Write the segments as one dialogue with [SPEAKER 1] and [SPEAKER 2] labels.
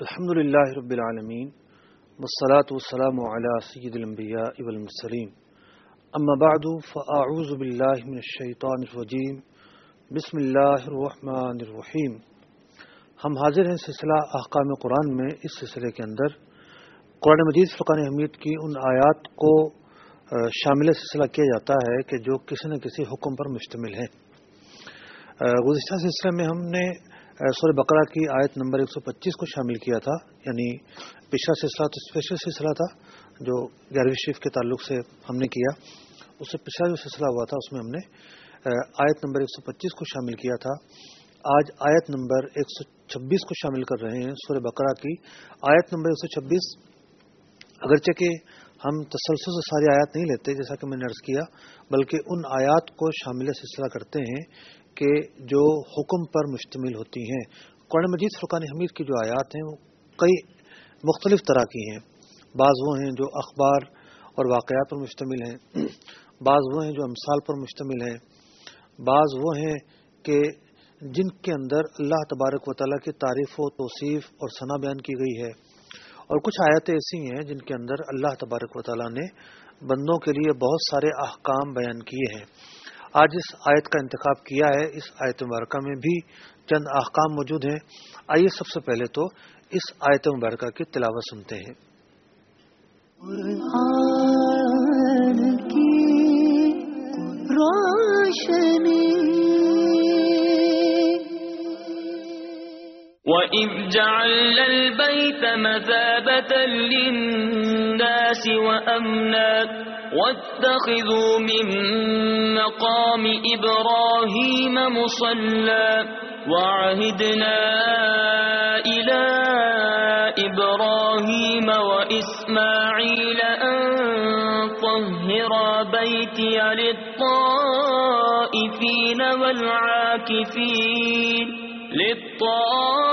[SPEAKER 1] الحمد للہ رب العالمین والصلاة والسلام على سید الانبیاء والمرسلین. اما بعد فاعوذ باللہ من الشیطان الرجیم. بسم اللہ الرحمن الرحیم. ہم حاضر ہیں سلسلہ احکام قرآن میں. اس سلسلے کے اندر قرآن مجید فرقان حمید کی ان آیات کو شامل سلسلہ کیا جاتا ہے کہ جو کسی نہ کسی حکم پر مشتمل ہیں۔ گزشتہ سلسلے میں ہم نے سورہ بقرہ کی آیت نمبر 125 کو شامل کیا تھا یعنی پچھلا سلسلہ تو اسپیشل سلسلہ تھا، جو گیارہویں شریف کے تعلق سے ہم نے کیا۔ اس سے پچھلا جو سلسلہ ہوا تھا، اس میں ہم نے آیت نمبر 125 کو شامل کیا تھا۔ آج آیت نمبر 126 کو شامل کر رہے ہیں سورہ بقرہ کی۔ آیت نمبر 126 اگرچہ کہ ہم تسلسل سے ساری آیات نہیں لیتے، جیسا کہ میں نے عرض کیا، بلکہ ان آیات کو شامل سلسلہ کرتے ہیں کہ جو حکم پر مشتمل ہوتی ہیں۔ قرآن مجید فرقان حمید کی جو آیات ہیں وہ کئی مختلف طرح کی ہیں۔ بعض وہ ہیں جو اخبار اور واقعات پر مشتمل ہیں۔ بعض وہ ہیں جو امثال پر مشتمل ہیں۔ بعض وہ ہیں کہ جن کے اندر اللہ تبارک و تعالیٰ کی تعریف و توصیف اور ثنا بیان کی گئی ہے۔ اور کچھ آیتیں ایسی ہیں جن کے اندر اللہ تبارک و تعالیٰ نے بندوں کے لیے بہت سارے احکام بیان کیے ہیں۔ آج اس آیت کا انتخاب کیا ہے اس آیت مبارکہ میں بھی چند احکام موجود ہیں۔ آئیے سب سے پہلے تو اس آیت مبارکہ کی تلاوت سنتے ہیں۔
[SPEAKER 2] وَإِذْ جَعَلْنَا الْبَيْتَ مَثَابَةً لِلنَّاسِ وَأَمْنًا واتخذوا من مقام إبراهيم مصلى وعهدنا إلى إبراهيم وإسماعيل أن طهر بيتي للطائفين والعاكفين للطائفين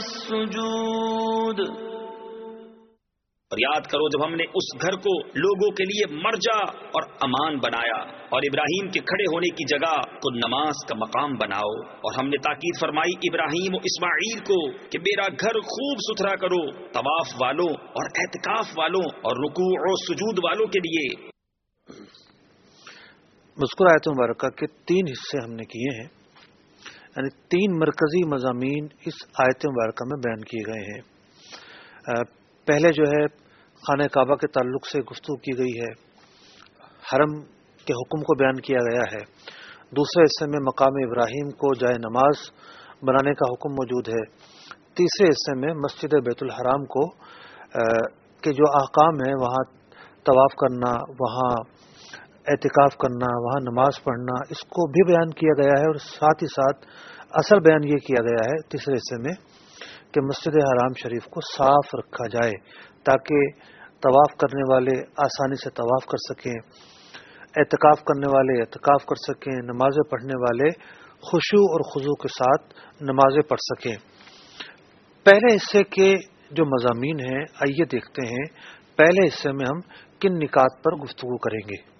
[SPEAKER 2] السجود
[SPEAKER 3] اور یاد کرو جب ہم نے اس گھر کو لوگوں کے لیے مرجا اور امان بنایا اور ابراہیم کے کھڑے ہونے کی جگہ کو نماز کا مقام بناؤ اور ہم نے تاکید فرمائی ابراہیم و اسماعیل کو کہ میرا گھر خوب ستھرا کرو طواف والوں اور احتکاف والوں اور رکوع و سجود والوں کے لیے۔
[SPEAKER 1] مذکور آیت مبارکہ کے تین حصے ہم نے کیے ہیں۔ یعنی تین مرکزی مضامین اس آیت مبارکہ میں بیان کیے گئے ہیں۔ پہلے جو ہے، خانہ کعبہ کے تعلق سے گفتگو کی گئی ہے۔ حرم کے حکم کو بیان کیا گیا ہے۔ دوسرے حصے میں مقام ابراہیم کو جائے نماز بنانے کا حکم موجود ہے۔ تیسرے حصے میں مسجد بیت الحرام کو کے جو احکام ہیں، وہاں طواف کرنا، وہاں احتکاف کرنا، وہاں نماز پڑھنا، اس کو بھی بیان کیا گیا ہے اور ساتھ ہی ساتھ اصل بیان یہ کیا گیا ہے تیسرے حصے میں کہ مسجد حرام شریف کو صاف رکھا جائے تاکہ طواف کرنے والے آسانی سے طواف کر سکیں، اعتکاف کرنے والے اعتکاف کر سکیں نمازیں پڑھنے والے خوشو اور خضو کے ساتھ نمازیں پڑھ سکیں۔ پہلے حصے کے جو مضامین ہیں، آئیے دیکھتے ہیں۔ پہلے حصے میں ہم کن نکات پر گفتگو کریں گے۔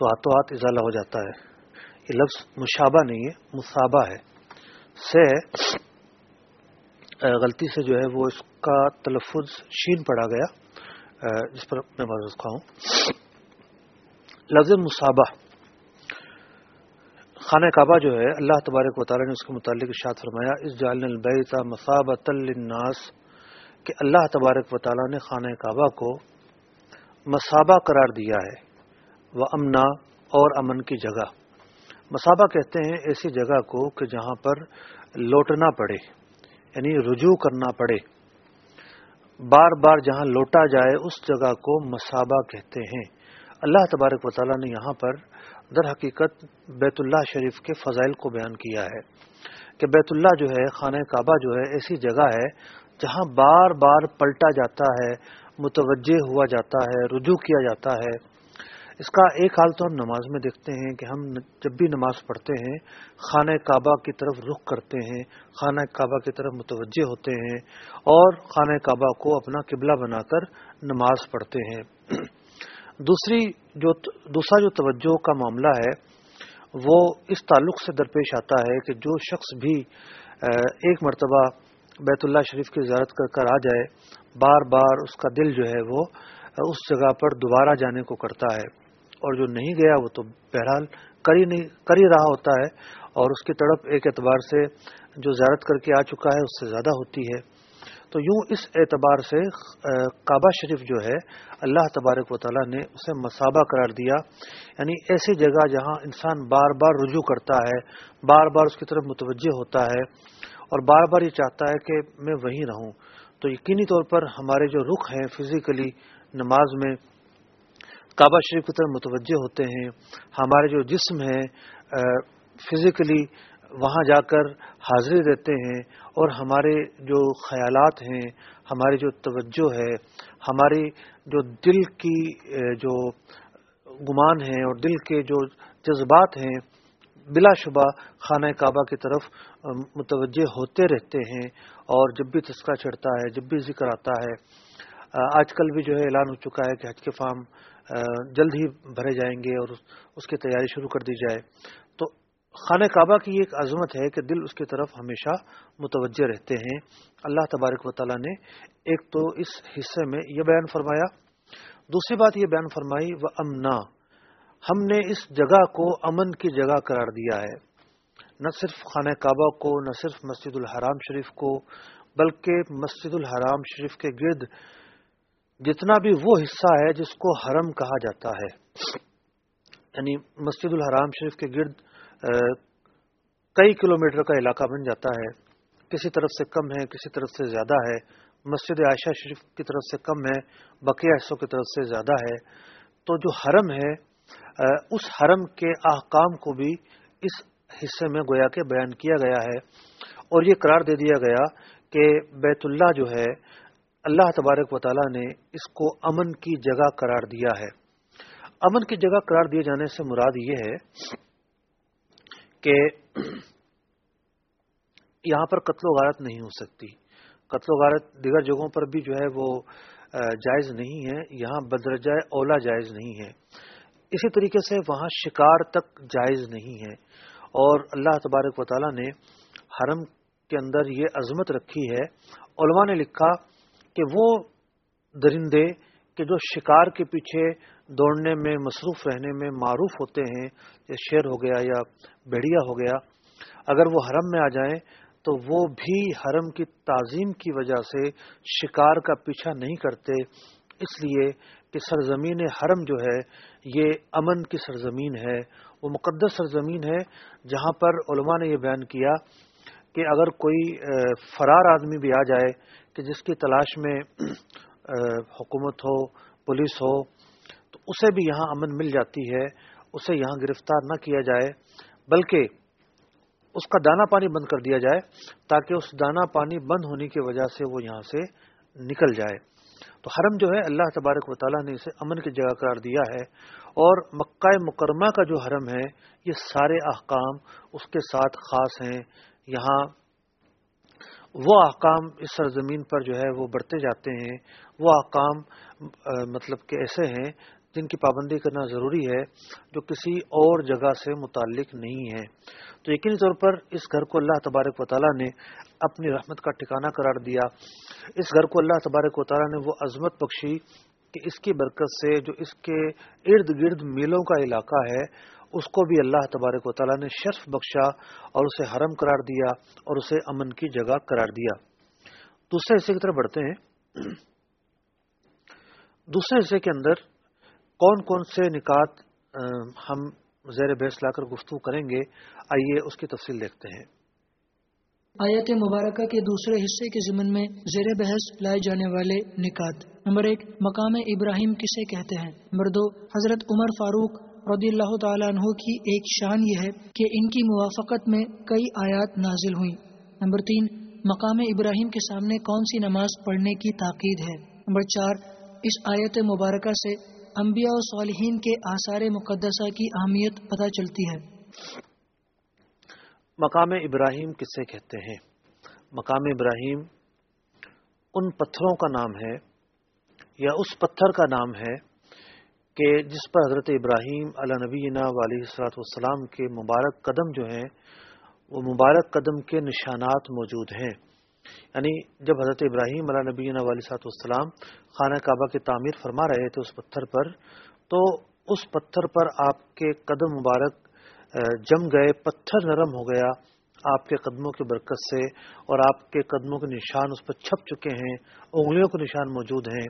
[SPEAKER 1] تو ہاتھوں ہاتھ اضالہ ہو جاتا ہے۔ یہ لفظ مشابہ نہیں ہے مسابہ ہے۔ سے غلطی سے جو ہے وہ اس کا تلفظ شین پڑا گیا جس پر میں بات ہوں۔ لفظ مصابہ۔ خانہ کعبہ جو ہے، اللہ تبارک و تعالیٰ نے اس کے متعلق ارشاد فرمایا اس جالن البیتا مسابت للناس کہ اللہ تبارک و تعالیٰ نے خانہ کعبہ کو مسابہ قرار دیا ہے۔ وہ امنا اور امن کی جگہ۔ مسابہ کہتے ہیں ایسی جگہ کو کہ جہاں پر لوٹنا پڑے یعنی رجوع کرنا پڑے۔ بار بار جہاں لوٹا جائے، اس جگہ کو مسابہ کہتے ہیں۔ اللہ تبارک و تعالیٰ نے یہاں پر در حقیقت بیت اللہ شریف کے فضائل کو بیان کیا ہے کہ بیت اللہ جو ہے، خانہ کعبہ جو ہے، ایسی جگہ ہے جہاں بار بار پلٹا جاتا ہے، متوجہ ہوا جاتا ہے، رجوع کیا جاتا ہے۔ اس کا ایک حال تو ہم نماز میں دیکھتے ہیں کہ ہم جب بھی نماز پڑھتے ہیں، خانہ کعبہ کی طرف رخ کرتے ہیں، خانہ کعبہ کی طرف متوجہ ہوتے ہیں اور خانہ کعبہ کو اپنا قبلہ بنا کر نماز پڑھتے ہیں۔ دوسری جو دوسرا جو توجہ کا معاملہ ہے، وہ اس تعلق سے درپیش آتا ہے کہ جو شخص بھی ایک مرتبہ بیت اللہ شریف کی زیارت کر کر آ جائے بار بار اس کا دل جو ہے وہ اس جگہ پر دوبارہ جانے کو کرتا ہے۔ اور جو نہیں گیا وہ تو بہرحال کر ہی نہیں کر ہی رہا ہوتا ہے اور اس کی تڑپ ایک اعتبار سے جو زیارت کر کے آ چکا ہے اس سے زیادہ ہوتی ہے۔ تو یوں اس اعتبار سے کعبہ شریف جو ہے، اللہ تبارک و تعالیٰ نے اسے مسابہ قرار دیا۔ یعنی ایسی جگہ جہاں انسان بار بار رجوع کرتا ہے، بار بار اس کی طرف متوجہ ہوتا ہے اور بار بار یہ چاہتا ہے کہ میں وہیں رہوں۔ تو یقینی طور پر ہمارے جو رخ ہیں فزیکلی، نماز میں کعبہ شریف کی طرف متوجہ ہوتے ہیں۔ ہمارے جو جسم ہے فزیکلی وہاں جا کر حاضری دیتے ہیں اور ہمارے جو خیالات ہیں، ہماری جو توجہ ہے، ہماری جو دل کی جو گمان ہیں اور دل کے جو جذبات ہیں، بلا شبہ خانہ کعبہ کی طرف متوجہ ہوتے رہتے ہیں اور جب بھی تسکا چڑھتا ہے، جب بھی ذکر آتا ہے۔ آج کل بھی جو ہے اعلان ہو چکا ہے کہ حج کے فارم جلد ہی بھرے جائیں گے اور اس کی تیاری شروع کر دی جائے۔ تو خانہ کعبہ کی ایک عظمت ہے کہ دل اس کی طرف ہمیشہ متوجہ رہتے ہیں۔ اللہ تبارک و تعالیٰ نے ایک تو اس حصے میں یہ بیان فرمایا۔ دوسری بات یہ بیان فرمائی وہ امنا ہم نے اس جگہ کو امن کی جگہ قرار دیا ہے۔ نہ صرف خانہ کعبہ کو، نہ صرف مسجد الحرام شریف کو، بلکہ مسجد الحرام شریف کے گرد جتنا بھی وہ حصہ ہے جس کو حرم کہا جاتا ہے۔ یعنی مسجد الحرام شریف کے گرد کئی کلومیٹر کا علاقہ بن جاتا ہے۔ کسی طرف سے کم ہے، کسی طرف سے زیادہ ہے۔ مسجد عائشہ شریف کی طرف سے کم ہے، بقیہ حصوں کی طرف سے زیادہ ہے۔ تو جو حرم ہے اس حرم کے احکام کو بھی اس حصے میں گویا کے بیان کیا گیا ہے۔ اور یہ قرار دے دیا گیا کہ بیت اللہ جو ہے اللہ تبارک و تعالیٰ نے اس کو امن کی جگہ قرار دیا ہے۔ امن کی جگہ قرار دیے جانے سے مراد یہ ہے کہ یہاں پر قتل و غارت نہیں ہو سکتی۔ قتل و غارت دیگر جگہوں پر بھی جو ہے وہ جائز نہیں ہے۔ یہاں بدرجہ اولا جائز نہیں ہے۔ اسی طریقے سے وہاں شکار تک جائز نہیں ہے۔ اور اللہ تبارک و تعالیٰ نے حرم کے اندر یہ عظمت رکھی ہے۔ علماء نے لکھا کہ وہ درندے کہ جو شکار کے پیچھے دوڑنے میں مصروف رہنے میں معروف ہوتے ہیں، یا شیر ہو گیا یا بھیڑیا ہو گیا، اگر وہ حرم میں آ جائیں تو وہ بھی حرم کی تعظیم کی وجہ سے شکار کا پیچھا نہیں کرتے۔ اس لیے کہ سرزمین حرم جو ہے، یہ امن کی سرزمین ہے۔ وہ مقدس سرزمین ہے، جہاں پر علماء نے یہ بیان کیا کہ اگر کوئی فرار آدمی بھی آ جائے کہ جس کی تلاش میں حکومت ہو، پولیس ہو، تو اسے بھی یہاں امن مل جاتی ہے، اسے یہاں گرفتار نہ کیا جائے، بلکہ اس کا دانا پانی بند کر دیا جائے، تاکہ اس دانا پانی بند ہونے کی وجہ سے وہ یہاں سے نکل جائے۔ تو حرم جو ہے، اللہ تبارک و تعالیٰ نے اسے امن کی جگہ قرار دیا ہے۔ اور مکہ مکرمہ کا جو حرم ہے، یہ سارے احکام اس کے ساتھ خاص ہیں۔ یہاں وہ احکام اس سرزمین پر جو ہے وہ بڑھتے جاتے ہیں، وہ احکام مطلب کہ ایسے ہیں جن کی پابندی کرنا ضروری ہے جو کسی اور جگہ سے متعلق نہیں ہے تو یقینی طور پر اس گھر کو اللہ تبارک و تعالیٰ نے اپنی رحمت کا ٹھکانہ قرار دیا۔ اس گھر کو اللہ تبارک و تعالیٰ نے وہ عظمت بخشی کہ اس کی برکت سے جو اس کے ارد گرد میلوں کا علاقہ ہے اس کو بھی اللہ تبارک و تعالیٰ نے شرف بخشا اور اسے حرم قرار دیا اور اسے امن کی جگہ قرار دیا۔ دوسرے حصے کی طرف بڑھتے ہیں۔ دوسرے حصے کے اندر کون کون سے نکات ہم زیر بحث لا کر گفتگو کریں گے۔ آئیے اس کی تفصیل دیکھتے ہیں۔
[SPEAKER 4] آیت مبارکہ کے دوسرے حصے کے ضمن میں زیر بحث لائے جانے والے نکات۔ نمبر ایک، مقام ابراہیم کسے کہتے ہیں؟ نمبر دو، حضرت عمر فاروق رضی اللہ تعالیٰ عنہ کی ایک شان یہ ہے کہ ان کی موافقت میں کئی آیات نازل ہوئیں۔ نمبر تین، مقام ابراہیم کے سامنے کون سی نماز پڑھنے کی تاکید ہے؟ نمبر چار، اس آیت مبارکہ سے انبیاء و صالحین کے آثار مقدسہ کی اہمیت پتہ چلتی ہے۔
[SPEAKER 1] مقام ابراہیم کسے کہتے ہیں؟ مقام ابراہیم ان پتھروں کا نام ہے یا اس پتھر کا نام ہے کہ جس پر حضرت ابراہیم علیہ نبینا علیہ صلاحت والسلام کے مبارک قدم جو ہیں، وہ مبارک قدم کے نشانات موجود ہیں۔ یعنی جب حضرت ابراہیم علیہ نبی علیہ صاحب والسلام خانہ کعبہ کی تعمیر فرما رہے تھے اس پتھر پر، تو اس پتھر پر آپ کے قدم مبارک جم گئے، پتھر نرم ہو گیا۔ آپ کے قدموں کی برکت سے اور آپ کے قدموں کے نشان اس پر چھپ چکے ہیں، انگلیوں کے نشان موجود ہیں۔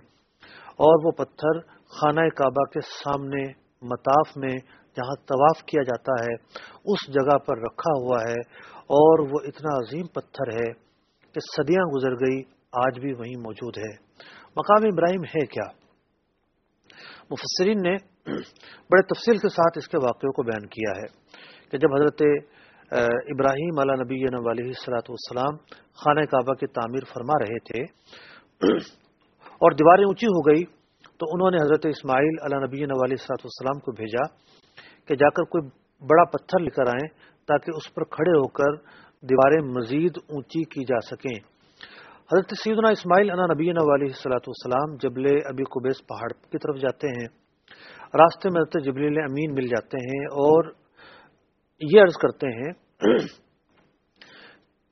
[SPEAKER 1] اور وہ پتھر خانہ کعبہ کے سامنے مطاف میں جہاں طواف کیا جاتا ہے، اس جگہ پر رکھا ہوا ہے اور وہ اتنا عظیم پتھر ہے کہ صدیاں گزر گئی آج بھی وہیں موجود ہے۔ مقام ابراہیم ہے کیا؟ مفسرین نے بڑے تفصیل کے ساتھ اس کے واقعوں کو بیان کیا ہے کہ جب حضرت ابراہیم علیہ نبی علیہ السلاۃ والسلام خانہ کعبہ کی تعمیر فرما رہے تھے، اور دیواریں اونچی ہو گئی تو انہوں نے حضرت اسماعیل علیہ نبی علیہ السلاۃ والسلام کو بھیجا کہ جا کر کوئی بڑا پتھر لے کر آئیں تاکہ اس پر کھڑے ہو کر دیواریں مزید اونچی کی جا سکیں۔ حضرت سیدنا اسماعیل علیہ نبی علیہ السلاۃ والسلام جبل ابی قبیس پہاڑ کی طرف جاتے ہیں۔ راستے میں حضرت جبلیل امین مل جاتے ہیں اور یہ عرض کرتے ہیں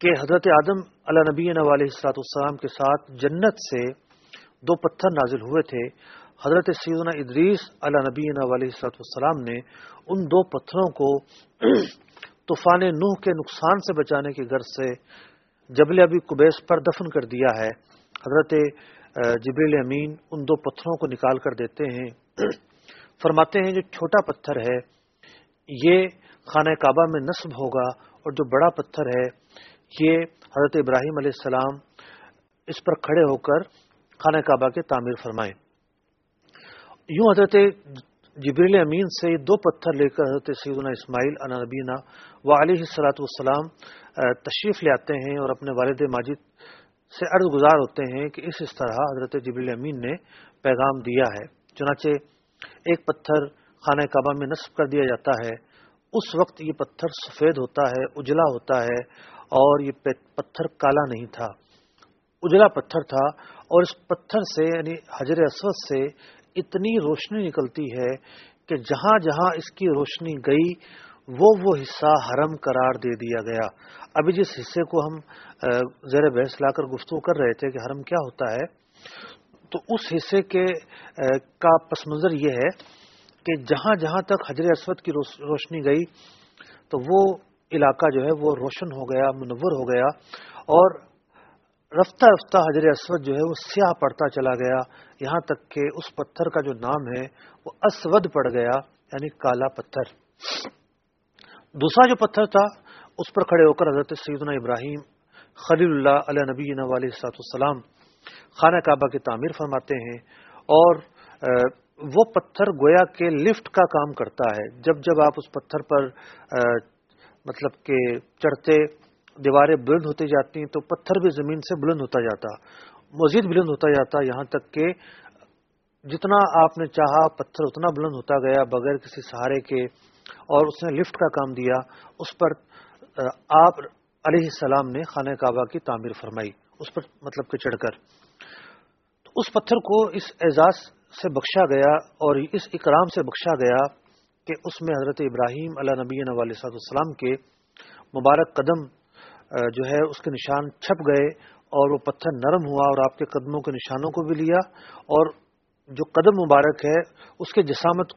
[SPEAKER 1] کہ حضرت آدم علیہ نبی علیہ السلاط السلام کے ساتھ جنت سے دو پتھر نازل ہوئے تھے۔ حضرت سیدنا ادریس علیہ نبی علیہ السلاط السلام نے ان دو پتھروں کو طوفان نوح کے نقصان سے بچانے کی غرض سے جبل ابی قبیس پر دفن کر دیا ہے۔ حضرت جبریل امین ان دو پتھروں کو نکال کر دیتے ہیں۔ فرماتے ہیں جو چھوٹا پتھر ہے، یہ خانہ کعبہ میں نصب ہوگا اور جو بڑا پتھر ہے، یہ حضرت ابراہیم علیہ السلام اس پر کھڑے ہو کر خانہ کعبہ کے تعمیر فرمائے یوں حضرت جبریل امین سے دو پتھر لے کر حضرت سیدنا اسماعیل نبینا و علیہ السلاۃ والسلام تشریف لے آتے ہیں اور اپنے والد ماجد سے عرض گزار ہوتے ہیں کہ اس اس طرح حضرت جبریل امین نے پیغام دیا ہے۔ چنانچہ ایک پتھر خانہ کعبہ میں نصب کر دیا جاتا ہے۔ اس وقت یہ پتھر سفید ہوتا ہے، اجلا ہوتا ہے اور یہ پتھر کالا نہیں تھا۔ اجلا پتھر تھا اور اس پتھر سے یعنی حجر اسود سے اتنی روشنی نکلتی ہے کہ جہاں جہاں اس کی روشنی گئی، وہ وہ حصہ حرم قرار دے دیا گیا۔ ابھی جس حصے کو ہم زیر بحث لا کر گفتگو کر رہے تھے کہ حرم کیا ہوتا ہے، تو اس حصے کے کا پس منظر یہ ہے کہ جہاں جہاں تک حجر اسود کی روشنی گئی، تو وہ علاقہ جو ہے وہ روشن ہو گیا، منور ہو گیا اور رفتہ رفتہ حجر اسود جو ہے وہ سیاہ پڑتا چلا گیا۔ یہاں تک کہ اس پتھر کا جو نام ہے وہ اسود پڑ گیا یعنی کالا پتھر۔ دوسرا جو پتھر تھا، اس پر کھڑے ہو کر حضرت سیدنا ابراہیم خلیل اللہ علیہ نبی علیہ السلام خانہ کعبہ کی تعمیر فرماتے ہیں اور وہ پتھر گویا کے لفٹ کا کام کرتا ہے۔ جب جب آپ اس پتھر پر مطلب کہ چڑھتے دیواریں بلند ہوتی جاتی ہیں تو پتھر بھی زمین سے بلند ہوتا جاتا، مزید بلند ہوتا جاتا یہاں تک کہ جتنا آپ نے چاہا پتھر اتنا بلند ہوتا گیا بغیر کسی سہارے کے اور اس نے لفٹ کا کام دیا، اس پر آپ علیہ السلام نے خانہ کعبہ کی تعمیر فرمائی، اس پر مطلب کہ چڑھ کر۔ تو اس پتھر کو اس اعزاز سے بخشا گیا اور اس اکرام سے بخشا گیا کہ اس میں حضرت ابراہیم علیہ نبی علیہ السلام کے مبارک قدم جو ہے، اس کے نشان چھپ گئے اور وہ پتھر نرم ہوا اور آپ کے قدموں کے نشانوں کو بھی لیا اور جو قدم مبارک ہے، اس کے جسامت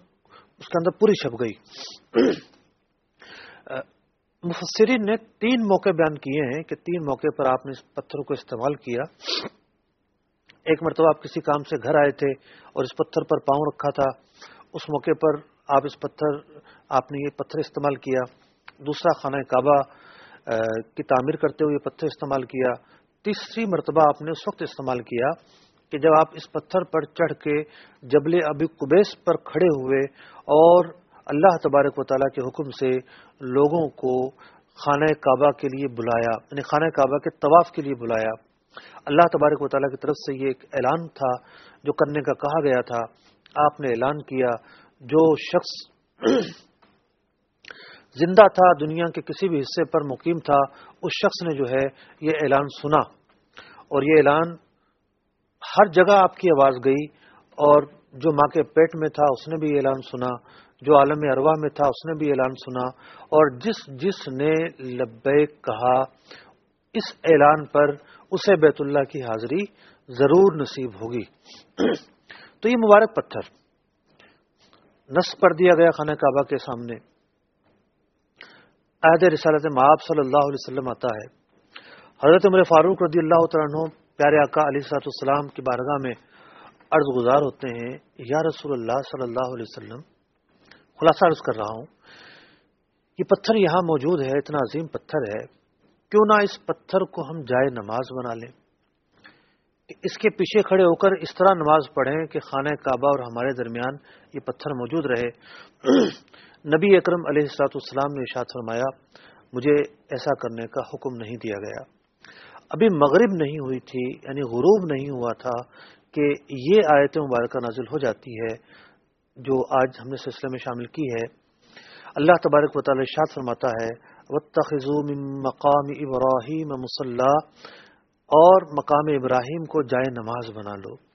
[SPEAKER 1] اس کے اندر پوری چھپ گئی۔ مفسرین نے تین موقع بیان کیے ہیں کہ تین موقع پر آپ نے اس پتھر کو استعمال کیا۔ ایک مرتبہ آپ کسی کام سے گھر آئے تھے اور اس پتھر پر پاؤں رکھا تھا۔ اس موقع پر آپ اس پتھر، آپ نے یہ پتھر استعمال کیا۔ دوسرا خانہ کعبہ کی تعمیر کرتے ہوئے یہ پتھر استعمال کیا۔ تیسری مرتبہ آپ نے اس وقت استعمال کیا کہ جب آپ اس پتھر پر چڑھ کے جبل ابی قبیس پر کھڑے ہوئے اور اللہ تبارک و تعالیٰ کے حکم سے لوگوں کو خانہ کعبہ کے لیے بلایا یعنی خانہ کعبہ کے طواف کے لیے بلایا۔ اللہ تبارک و تعالیٰ کی طرف سے یہ ایک اعلان تھا جو کرنے کا کہا گیا تھا۔ آپ نے اعلان کیا، جو شخص زندہ تھا، دنیا کے کسی بھی حصے پر مقیم تھا، اس شخص نے جو ہے یہ اعلان سنا۔ اور یہ اعلان ہر جگہ آپ کی آواز گئی اور جو ماں کے پیٹ میں تھا، اس نے بھی اعلان سنا۔ جو عالم اروا میں تھا، اس نے بھی اعلان سنا۔ اور جس جس نے لبیک کہا، اس اعلان پر اسے بیت اللہ کی حاضری ضرور نصیب ہوگی۔ تو یہ مبارک پتھر نصب کر دیا گیا خانہ کعبہ کے سامنے۔ عہد رسالت معاب صلی اللہ علیہ وسلم آتا ہے۔ حضرت عمر فاروق رضی اللہ عنہ پیارے آقا علی صلاحت السلام کی بارگاہ میں عرض گزار ہوتے ہیں، یا رسول اللہ صلی اللہ علیہ وسلم، خلاصہ عرض کر رہا ہوں، یہ پتھر یہاں موجود ہے، اتنا عظیم پتھر ہے، کیوں نہ اس پتھر کو ہم جائے نماز بنا لیں؟ اس کے پیچھے کھڑے ہو کر اس طرح نماز پڑھیں کہ خانہ کعبہ اور ہمارے درمیان یہ پتھر موجود رہے۔ نبی اکرم علیہ السلاط السلام نے ارشاد فرمایا، مجھے ایسا کرنے کا حکم نہیں دیا گیا۔ ابھی مغرب نہیں ہوئی تھی یعنی غروب نہیں ہوا تھا کہ یہ آیت مبارکہ نازل ہو جاتی ہے، جو آج ہم نے سلسلے میں شامل کی ہے۔ اللہ تبارک و تعالی ارشاد فرماتا ہے من مقام ابراہیم مسلح اور مقام ابراہیم کو جائے نماز بنا لو۔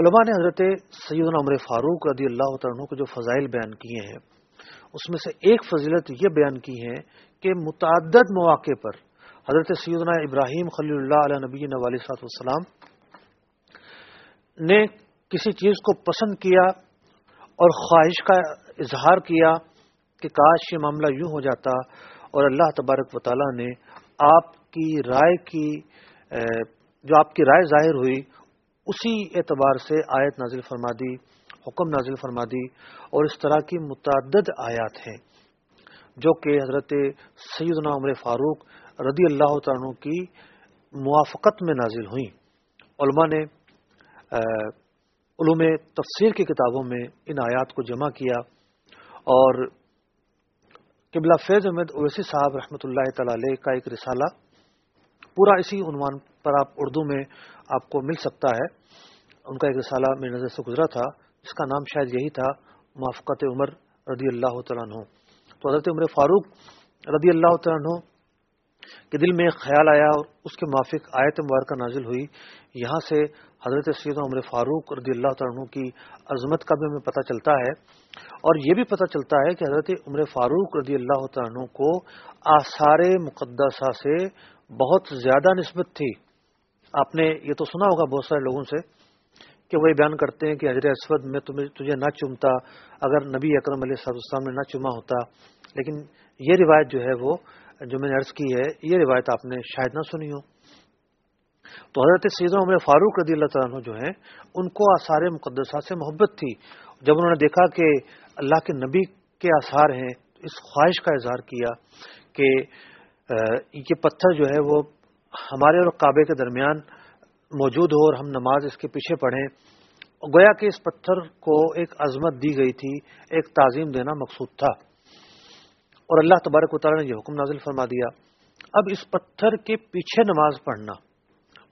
[SPEAKER 1] علماء نے حضرت سیدنا عمر فاروق رضی اللہ عنہ کو جو فضائل بیان کیے ہیں، اس میں سے ایک فضیلت یہ بیان کی ہے کہ متعدد مواقع پر حضرت سیدنا ابراہیم خلی اللہ علیہ نبی نوالی صاحب نے کسی چیز کو پسند کیا اور خواہش کا اظہار کیا کہ کاش یہ معاملہ یوں ہو جاتا اور اللہ تبارک و تعالیٰ نے آپ کی رائے کی، جو آپ کی رائے ظاہر ہوئی اسی اعتبار سے آیت نازل فرما دی، حکم نازل فرما دی اور اس طرح کی متعدد آیات ہیں جو کہ حضرت سیدنا عمر فاروق رضی اللہ عنہ کی موافقت میں نازل ہوئیں۔ علماء نے علوم تفسیر کی کتابوں میں ان آیات کو جمع کیا اور قبلہ فیض احمد اویسی صاحب رحمۃ اللہ تعالی کا ایک رسالہ پورا اسی عنوان پر آپ اردو میں آپ کو مل سکتا ہے۔ ان کا ایک رسالہ میری نظر سے گزرا تھا، جس کا نام شاید یہی تھا، موافقت عمر رضی اللہ تعالیٰ عنہ۔ تو حضرت عمر فاروق رضی اللہ تعالیٰ عنہ کے دل میں ایک خیال آیا اور اس کے موافق آیت مبارکہ نازل ہوئی۔ یہاں سے حضرت سید عمر فاروق رضی اللہ تعالیٰ عنہ کی عظمت کا بھی ہمیں پتہ چلتا ہے۔ اور یہ بھی پتہ چلتا ہے کہ حضرت عمر فاروق رضی اللہ تعالیٰ عنہ کو آثار مقدسہ سے بہت زیادہ نسبت تھی۔ آپ نے یہ تو سنا ہوگا بہت سارے لوگوں سے کہ وہ یہ بیان کرتے ہیں کہ حضرت اسود میں تجھے نہ چومتا، اگر نبی اکرم علیہ صاحب السلام نے نہ چوما ہوتا۔ لیکن یہ روایت جو ہے وہ جو میں نے عرض کی ہے، یہ روایت آپ نے شاید نہ سنی ہو۔ تو حضرت سید عمر فاروق رضی اللہ تعالیٰ جو ہیں، ان کو آثار مقدسہ سے محبت تھی۔ جب انہوں نے دیکھا کہ اللہ کے نبی کے آثار ہیں اس خواہش کا اظہار کیا کہ یہ پتھر جو ہے وہ ہمارے اور کعبے کے درمیان موجود ہو اور ہم نماز اس کے پیچھے پڑھیں، گویا کہ اس پتھر کو ایک عظمت دی گئی تھی، ایک تعظیم دینا مقصود تھا۔ اور اللہ تبارک و تعالیٰ نے یہ حکم نازل فرما دیا۔ اب اس پتھر کے پیچھے نماز پڑھنا۔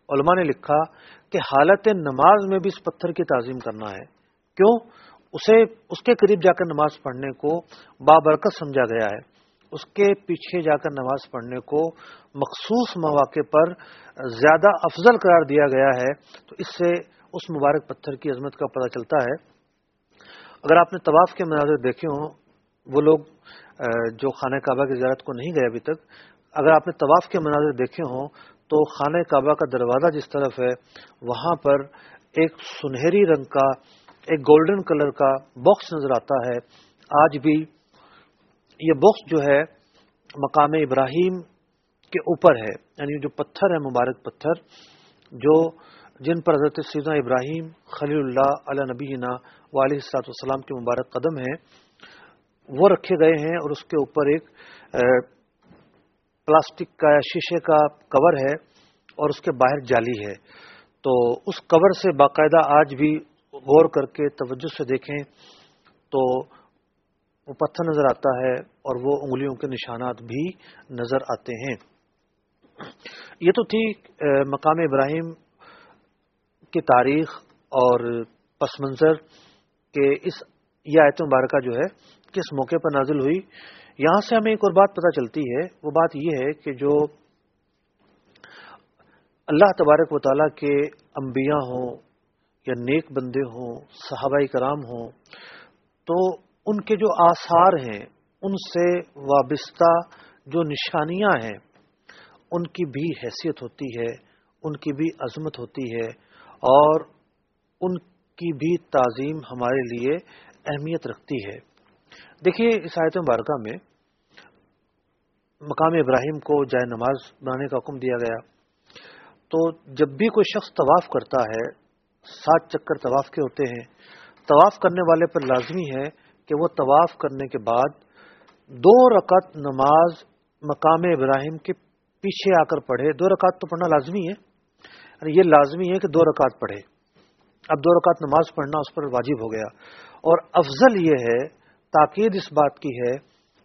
[SPEAKER 1] علماء نے لکھا کہ حالت نماز میں بھی اس پتھر کی تعظیم کرنا ہے۔ کیوں؟ اسے، اس کے قریب جا کر نماز پڑھنے کو بابرکت سمجھا گیا ہے۔ اس کے پیچھے جا کر نماز پڑھنے کو مخصوص مواقع پر زیادہ افضل قرار دیا گیا ہے، تو اس سے اس مبارک پتھر کی عظمت کا پتہ چلتا ہے۔ اگر آپ نے طواف کے مناظر دیکھے ہوں، وہ لوگ جو خانہ کعبہ کی زیارت کو نہیں گئے ابھی تک، اگر آپ نے طواف کے مناظر دیکھے ہوں، تو خانہ کعبہ کا دروازہ جس طرف ہے، وہاں پر ایک سنہری رنگ کا، ایک گولڈن کلر کا باکس نظر آتا ہے۔ آج بھی یہ بخش جو ہے مقام ابراہیم کے اوپر ہے یعنی جو پتھر ہے، مبارک پتھر، جو جن پر حضرت سیدنا ابراہیم خلی اللہ علیہ نبی و علیہ السلاط والسلام کے مبارک قدم ہیں، وہ رکھے گئے ہیں اور اس کے اوپر ایک پلاسٹک کا یا شیشے کا کور ہے اور اس کے باہر جالی ہے۔ تو اس کور سے باقاعدہ آج بھی غور کر کے توجہ سے دیکھیں تو وہ پتھر نظر آتا ہے اور وہ انگلیوں کے نشانات بھی نظر آتے ہیں۔ یہ تو تھی مقام ابراہیم کی تاریخ اور پس منظر کہ اس یہ آیت مبارکہ جو ہے کس موقع پر نازل ہوئی۔ یہاں سے ہمیں ایک اور بات پتہ چلتی ہے۔ وہ بات یہ ہے کہ جو اللہ تبارک و تعالیٰ کے انبیاء ہوں یا نیک بندے ہوں، صحابہ کرام ہوں، تو ان کے جو آثار ہیں، ان سے وابستہ جو نشانیاں ہیں، ان کی بھی حیثیت ہوتی ہے، ان کی بھی عظمت ہوتی ہے اور ان کی بھی تعظیم ہمارے لیے اہمیت رکھتی ہے۔ دیکھیے، اس آیت مبارکہ میں مقام ابراہیم کو جائے نماز بنانے کا حکم دیا گیا۔ تو جب بھی کوئی شخص طواف کرتا ہے، سات چکر طواف کے ہوتے ہیں۔ طواف کرنے والے پر لازمی ہے کہ وہ طواف کرنے کے بعد دو رکعت نماز مقام ابراہیم کے پیچھے آ کر پڑھے۔ دو رکعت تو پڑھنا لازمی ہے۔ یعنی یہ لازمی ہے کہ دو رکعت پڑھے۔ اب دو رکعت نماز پڑھنا اس پر واجب ہو گیا۔ اور افضل یہ ہے، تاکید اس بات کی ہے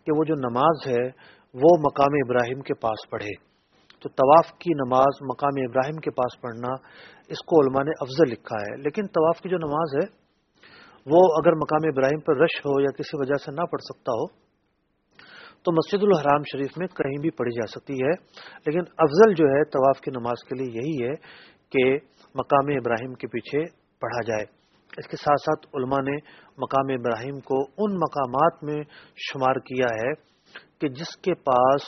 [SPEAKER 1] کہ وہ جو نماز ہے، وہ مقام ابراہیم کے پاس پڑھے۔ تو طواف کی نماز مقام ابراہیم کے پاس پڑھنا، اس کو علماء نے افضل لکھا ہے۔ لیکن طواف کی جو نماز ہے وہ اگر مقام ابراہیم پر رش ہو یا کسی وجہ سے نہ پڑھ سکتا ہو، تو مسجد الحرام شریف میں کہیں بھی پڑھی جا سکتی ہے۔ لیکن افضل جو ہے طواف کی نماز کے لیے یہی ہے کہ مقام ابراہیم کے پیچھے پڑھا جائے۔ اس کے ساتھ ساتھ علماء نے مقام ابراہیم کو ان مقامات میں شمار کیا ہے کہ جس کے پاس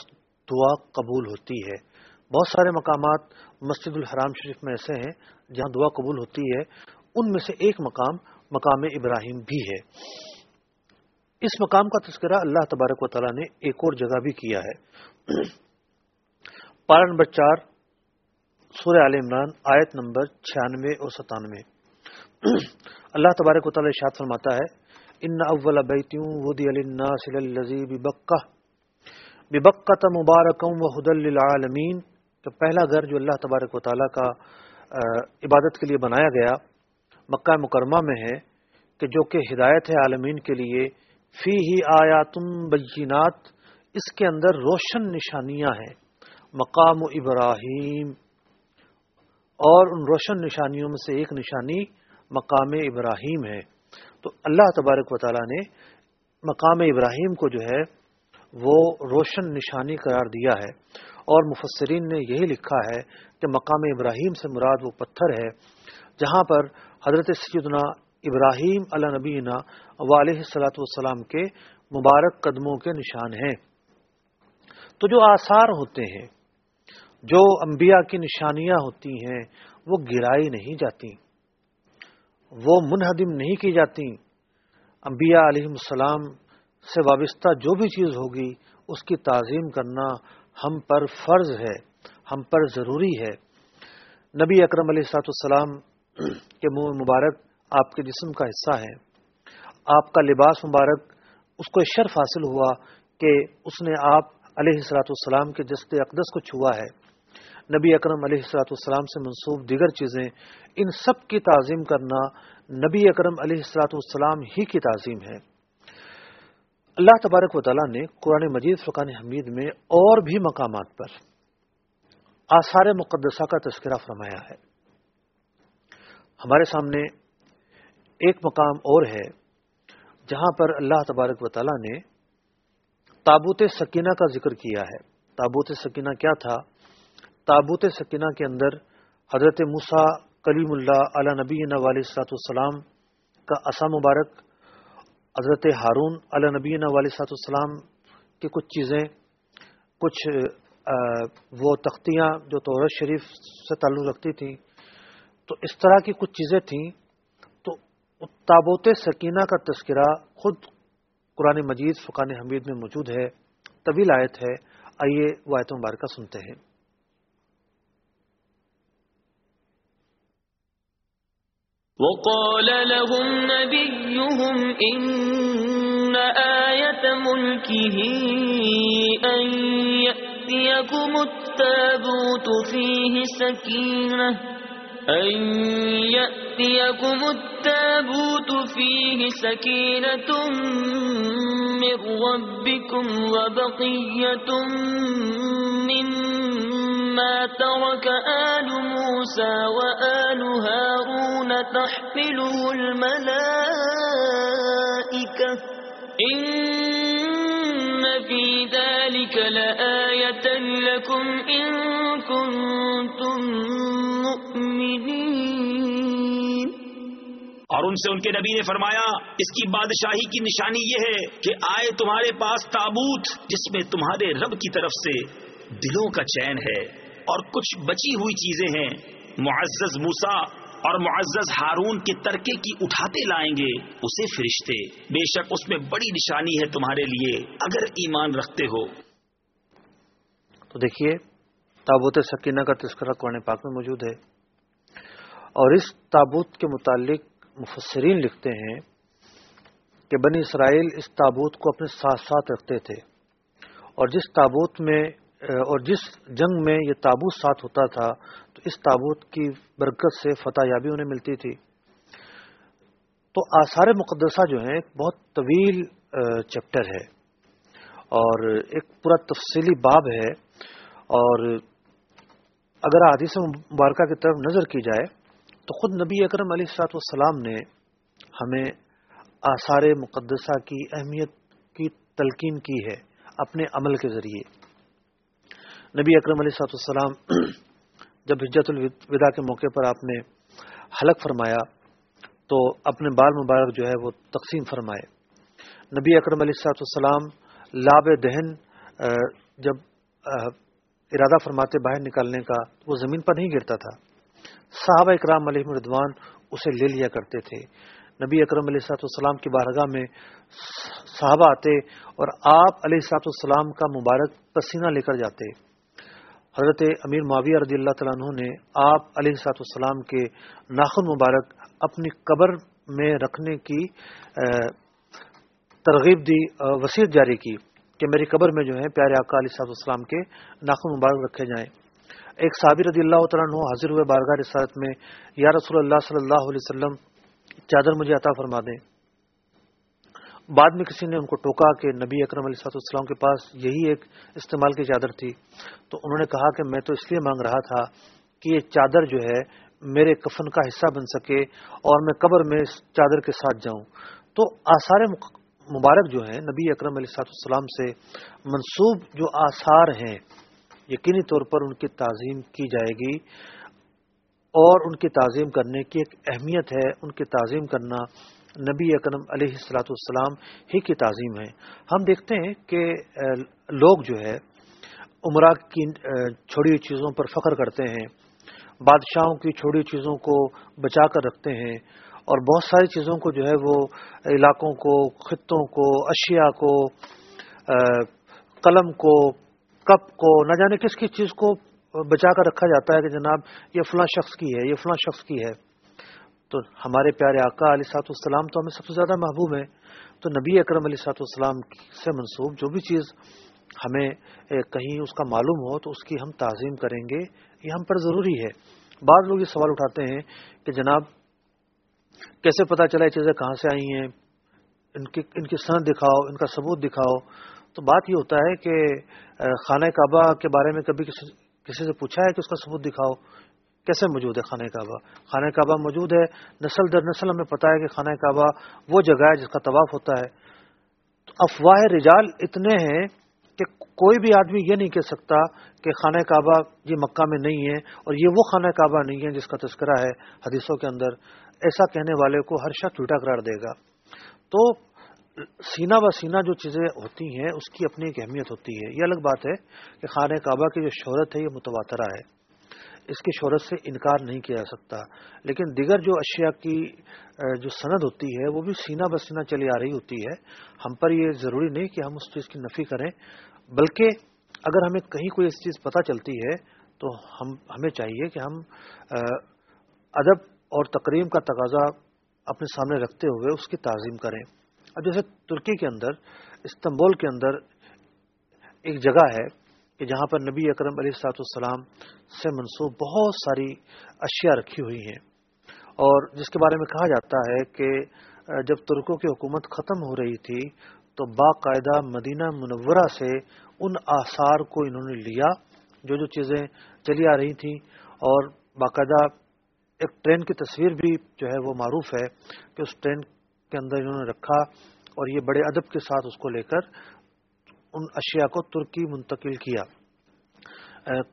[SPEAKER 1] دعا قبول ہوتی ہے۔ بہت سارے مقامات مسجد الحرام شریف میں ایسے ہیں جہاں دعا قبول ہوتی ہے۔ ان میں سے ایک مقام مقام ابراہیم بھی ہے۔ اس مقام کا تذکرہ اللہ تبارک و تعالیٰ نے ایک اور جگہ بھی کیا ہے۔ پارا نمبر چار، سورہ عال عمران، آیت نمبر چھیانوے اور ستانوے۔ اللہ تبارک و تعالی ارشاد فرماتا ہے، ان اول بیتیوں ودی للناس للذی ببکہ۔ ببکہ مبارکم و حد للعالمین۔ کہ پہلا گھر جو اللہ تبارک و تعالی کا عبادت کے لیے بنایا گیا مکہ مکرمہ میں ہے کہ جو کہ ہدایت ہے عالمین کے لیے فی ہی آیاتم بینات، اس کے اندر روشن نشانیاں ہیں۔ مقام ابراہیم۔ اور ان روشن نشانیوں میں سے ایک نشانی مقام ابراہیم ہے۔ تو اللہ تبارک و تعالیٰ نے مقام ابراہیم کو جو ہے، وہ روشن نشانی قرار دیا ہے۔ اور مفسرین نے یہی لکھا ہے کہ مقام ابراہیم سے مراد وہ پتھر ہے، جہاں پر حضرت سیدنا ابراہیم علیہ نبینا و علیہ السلاۃ والسلام کے مبارک قدموں کے نشان ہیں۔ تو جو آثار ہوتے ہیں، جو انبیاء کی نشانیاں ہوتی ہیں، وہ گرائی نہیں جاتی۔ وہ منہدم نہیں کی جاتی۔ انبیاء علیہ السلام سے وابستہ جو بھی چیز ہوگی، اس کی تعظیم کرنا ہم پر فرض ہے، ہم پر ضروری ہے۔ نبی اکرم علیہ سات السلام کے منہ مبارک آپ کے جسم کا حصہ ہے۔ آپ کا لباس مبارک، اس کو شرف حاصل ہوا کہ اس نے آپ علیہ السلاۃ السلام کے جسد اقدس کو چھوا ہے۔ نبی اکرم علیہ السلاۃ السلام سے منسوب دیگر چیزیں، ان سب کی تعظیم کرنا نبی اکرم علیہ السلاۃ والسلام ہی کی تعظیم ہے۔ اللہ تبارک و تعالیٰ نے قرآن مجید فقان حمید میں اور بھی مقامات پر آثار مقدسہ کا تذکرہ فرمایا ہے۔ ہمارے سامنے ایک مقام اور ہے جہاں پر اللہ تبارک و تعالیٰ نے تابوت سکینہ کا ذکر کیا ہے۔ تابوت سکینہ کیا تھا؟ تابوت سکینہ کے اندر حضرت موسا کلیم اللہ علیہ نبی علیہ السلاۃ السلام کا اسا مبارک، حضرت ہارون علیہ نبی علیہ سات السلام کی کچھ چیزیں، کچھ وہ تختیاں جو تورت شریف سے تعلق رکھتی تھیں۔ تو اس طرح کی کچھ چیزیں تھیں تو تابوت سکینہ کا تذکرہ خود قرآن مجید فقان حمید میں موجود ہے، طویل آیت ہے، آئیے وہ آیت مبارکہ سنتے ہیں۔
[SPEAKER 2] وقال لهم نبيهم إن آية ملكه أن يأتيكم التابوت فيه سكينة أن يأتيكم التابوت التابوت فيه سكينة من ربكم وبقية مما ترك آل موسى وآل هارون تحمله الملائكة إن في ذلك لآية لكم إن كنتم مؤمنين
[SPEAKER 3] اور ان سے ان کے نبی نے فرمایا اس کی بادشاہی کی نشانی یہ ہے کہ آئے تمہارے پاس تابوت جس میں تمہارے رب کی طرف سے دلوں کا چین ہے اور کچھ بچی ہوئی چیزیں ہیں۔ معزز موسا اور معزز ہارون کے ترکے کی اٹھاتے لائیں گے اسے فرشتے۔ بے شک اس میں بڑی نشانی ہے تمہارے لیے اگر ایمان رکھتے ہو۔
[SPEAKER 1] تو دیکھیے تابوت سکینہ کا تذکرہ قرآن پاک میں موجود ہے۔ اور اس تابوت کے متعلق مفسرین لکھتے ہیں کہ بنی اسرائیل اس تابوت کو اپنے ساتھ ساتھ رکھتے تھے۔ اور جس تابوت میں، اور جس جنگ میں یہ تابوت ساتھ ہوتا تھا، تو اس تابوت کی برکت سے فتح یابی انہیں ملتی تھی۔ تو آثار مقدسہ جو ہیں بہت طویل چیپٹر ہے۔ اور ایک پورا تفصیلی باب ہے۔ اور اگر حدیث مبارکہ کی طرف نظر کی جائے تو خود نبی اکرم علیہ السلاط والسلام نے ہمیں آثار مقدسہ کی اہمیت کی تلقین کی ہے اپنے عمل کے ذریعے۔ نبی اکرم علیہ السلاط والسلام جب حجت الوداع کے موقع پر آپ نے حلق فرمایا تو اپنے بال مبارک جو ہے وہ تقسیم فرمائے۔ نبی اکرم علیہ السلاط والسلام لاب دہن جب ارادہ فرماتے باہر نکالنے کا وہ زمین پر نہیں گرتا تھا۔ صحابہ اکرام علیہ مردوان اسے لے لیا کرتے تھے۔ نبی اکرم علیہ سات السلام کی بارگاہ میں صحابہ آتے اور آپ علیہ سات السلام کا مبارک پسینہ لے کر جاتے۔ حضرت امیر معاویہ رضی اللہ تعالیٰ عنہ نے آپ علیہ سات السلام کے ناخن مبارک اپنی قبر میں رکھنے کی ترغیب دی وسیعت جاری کی۔ کہ میری قبر میں جو ہے پیارے آقا علیہ صاحب السلام کے ناخن مبارک رکھے جائیں۔ ایک صابر رضی اللہ تعالیٰ حاضر ہوئے بارگاہ رسالت میں، یا رسول اللہ صلی اللہ علیہ وسلم، چادر مجھے عطا فرما دیں۔ بعد میں کسی نے ان کو ٹوکا کہ نبی اکرم علیہ صاحب السلام کے پاس یہی ایک استعمال کی چادر تھی۔ تو انہوں نے کہا کہ میں تو اس لیے مانگ رہا تھا کہ یہ چادر جو ہے میرے کفن کا حصہ بن سکے اور میں قبر میں اس چادر کے ساتھ جاؤں۔ تو آثار مبارک جو ہیں نبی اکرم علیہ صاحب السلام سے منسوب جو آثار ہیں، یقینی طور پر ان کی تعظیم کی جائے گی اور ان کی تعظیم کرنے کی ایک اہمیت ہے۔ ان کی تعظیم کرنا نبی اکرم علیہ السلاۃ السلام ہی کی تعظیم ہے۔ ہم دیکھتے ہیں کہ لوگ جو ہے، عمرہ کی چھوڑی ہوئی چیزوں پر فخر کرتے ہیں، بادشاہوں کی چھوڑی چیزوں کو بچا کر رکھتے ہیں۔ اور بہت ساری چیزوں کو جو ہے وہ علاقوں کو، خطوں کو، اشیاء کو قلم کو، کپ کو، نہ جانے کس کس چیز کو بچا کر رکھا جاتا ہے کہ جناب یہ فلاں شخص کی ہے، یہ فلاں شخص کی ہے۔ تو ہمارے پیارے آقا علی سات السلام تو ہمیں سب سے زیادہ محبوب ہے تو نبی اکرم علی سات السلام سے منسوب جو بھی چیز ہمیں کہیں اس کا معلوم ہو تو اس کی ہم تعظیم کریں گے، یہ ہم پر ضروری ہے۔ بعض لوگ یہ سوال اٹھاتے ہیں کہ جناب کیسے پتا چلا یہ چیزیں کہاں سے آئی ہیں؟ ان کی ان کی صنعت دکھاؤ، ان کا ثبوت دکھاؤ۔ تو بات یہ ہوتا ہے کہ خانہ کعبہ کے بارے میں کبھی کسی کسی سے پوچھا ہے کہ اس کا ثبوت دکھاؤ؟ کیسے موجود ہے خانہ کعبہ؟ خانہ کعبہ موجود ہے، نسل در نسل ہمیں پتا ہے کہ خانہ کعبہ وہ جگہ ہے جس کا طواف ہوتا ہے۔ تو افواہ رجال اتنے ہیں کہ کوئی بھی آدمی یہ نہیں کہہ سکتا کہ خانہ کعبہ یہ مکہ میں نہیں ہے اور یہ وہ خانہ کعبہ نہیں ہے جس کا تذکرہ ہے حدیثوں کے اندر۔ ایسا کہنے والے کو ہر شخص جھوٹا قرار دے گا۔ تو سینہ و سینہ جو چیزیں ہوتی ہیں، اس کی اپنی ایک اہمیت ہوتی ہے۔ یہ الگ بات ہے کہ خانہ کعبہ کی جو شہرت ہے، یہ متواترہ ہے۔ اس کی شہرت سے انکار نہیں کیا جا سکتا۔ لیکن دیگر جو اشیاء کی جو سند ہوتی ہے، وہ بھی سینہ بہ سینہ چلی آ رہی ہوتی ہے۔ ہم پر یہ ضروری نہیں کہ ہم اس چیز کی نفی کریں۔ بلکہ اگر ہمیں کہیں کوئی ایسی چیز پتہ چلتی ہے، تو ہم، ہمیں چاہیے کہ ہم ادب اور تقریم کا تقاضا اپنے سامنے رکھتے ہوئے اس کی تعظیم کریں۔ اب جیسے ترکی کے اندر، استنبول کے اندر ایک جگہ ہے کہ جہاں پر نبی اکرم علیہ سات السلام سے منسوب بہت ساری اشیاء رکھی ہوئی ہیں۔ اور جس کے بارے میں کہا جاتا ہے کہ جب ترکوں کی حکومت ختم ہو رہی تھی تو باقاعدہ مدینہ منورہ سے ان آثار کو انہوں نے لیا۔ جو جو چیزیں چلی آ رہی تھیں اور باقاعدہ ایک ٹرین کی تصویر بھی جو ہے وہ معروف ہے کہ اس ٹرین کے اندر انہوں نے رکھا اور یہ بڑے ادب کے ساتھ اس کو لے کر ان اشیاء کو ترکی منتقل کیا۔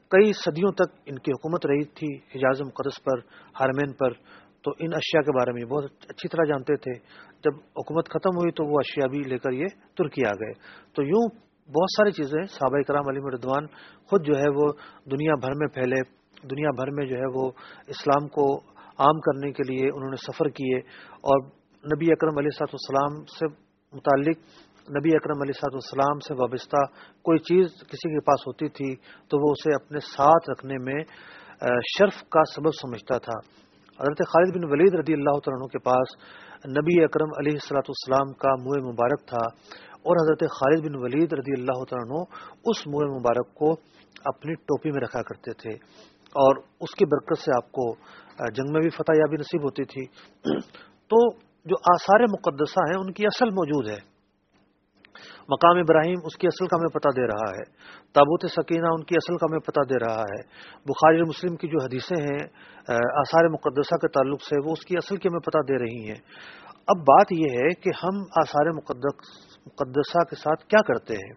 [SPEAKER 1] کئی صدیوں تک ان کی حکومت رہی تھی، حجاز مقدس پر ہارمین پر، تو ان اشیاء کے بارے میں بہت اچھی طرح جانتے تھے۔ جب حکومت ختم ہوئی تو وہ اشیاء بھی لے کر یہ ترکی آ گئے۔ تو یوں بہت ساری چیزیں صحابہ کرام علی مردوان خود جو ہے وہ دنیا بھر میں پھیلے۔ دنیا بھر میں جو ہے وہ اسلام کو عام کرنے کے لیے انہوں نے سفر کیے اور نبی اکرم علیہ سات والسلام سے متعلق نبی اکرم علیہ سات والسلام سے وابستہ کوئی چیز کسی کے پاس ہوتی تھی تو وہ اسے اپنے ساتھ رکھنے میں شرف کا سبب سمجھتا تھا۔ حضرت خالد بن ولید رضی اللہ عنہ کے پاس نبی اکرم علیہ السلاۃ السلام کا منہ مبارک تھا اور حضرت خالد بن ولید رضی اللہ عنہ اس منہ مبارک کو اپنی ٹوپی میں رکھا کرتے تھے۔ اور اس کی برکت سے آپ کو جنگ میں بھی فتح یابی نصیب ہوتی تھی۔ تو جو آثار مقدسہ ہیں، ان کی اصل موجود ہے۔ مقام ابراہیم اس کی اصل کا ہمیں پتہ دے رہا ہے۔ تابوت سکینہ ان کی اصل کا ہمیں پتہ دے رہا ہے۔ بخاری مسلم کی جو حدیثیں ہیں آثار مقدسہ کے تعلق سے، وہ اس کی اصل کی ہمیں پتہ دے رہی ہیں۔ اب بات یہ ہے کہ ہم آثار مقدسہ کے ساتھ کیا کرتے ہیں۔